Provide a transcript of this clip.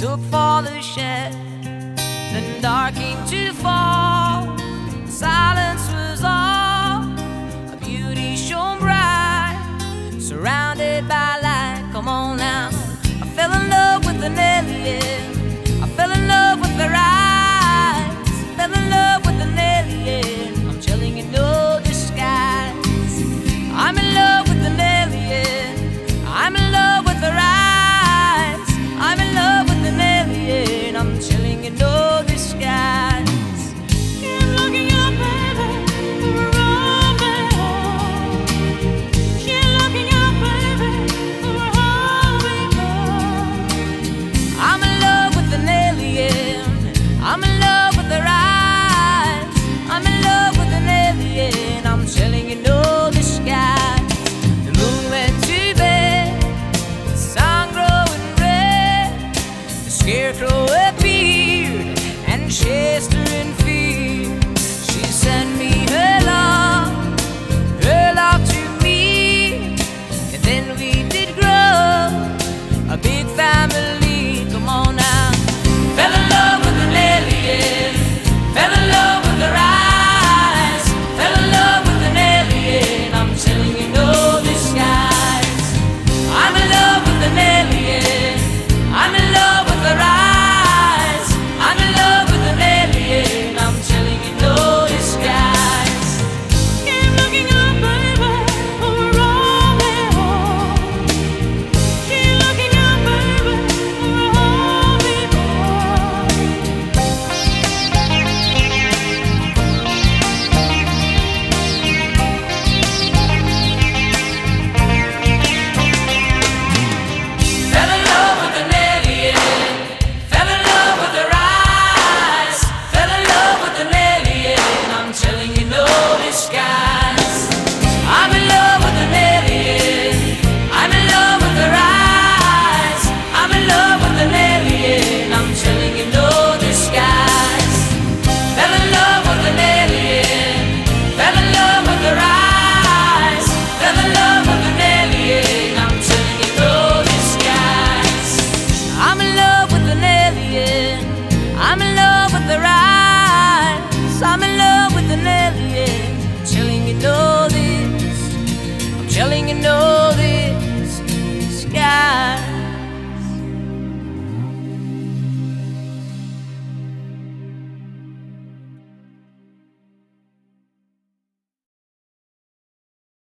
took for the shed. Then dark came to fall. Silent I'm in love with her eyes. I'm in love with an alien. I'm telling you, no disguise. The moon went to bed, the sun growing red, the scarecrow appeared and chased. buscar.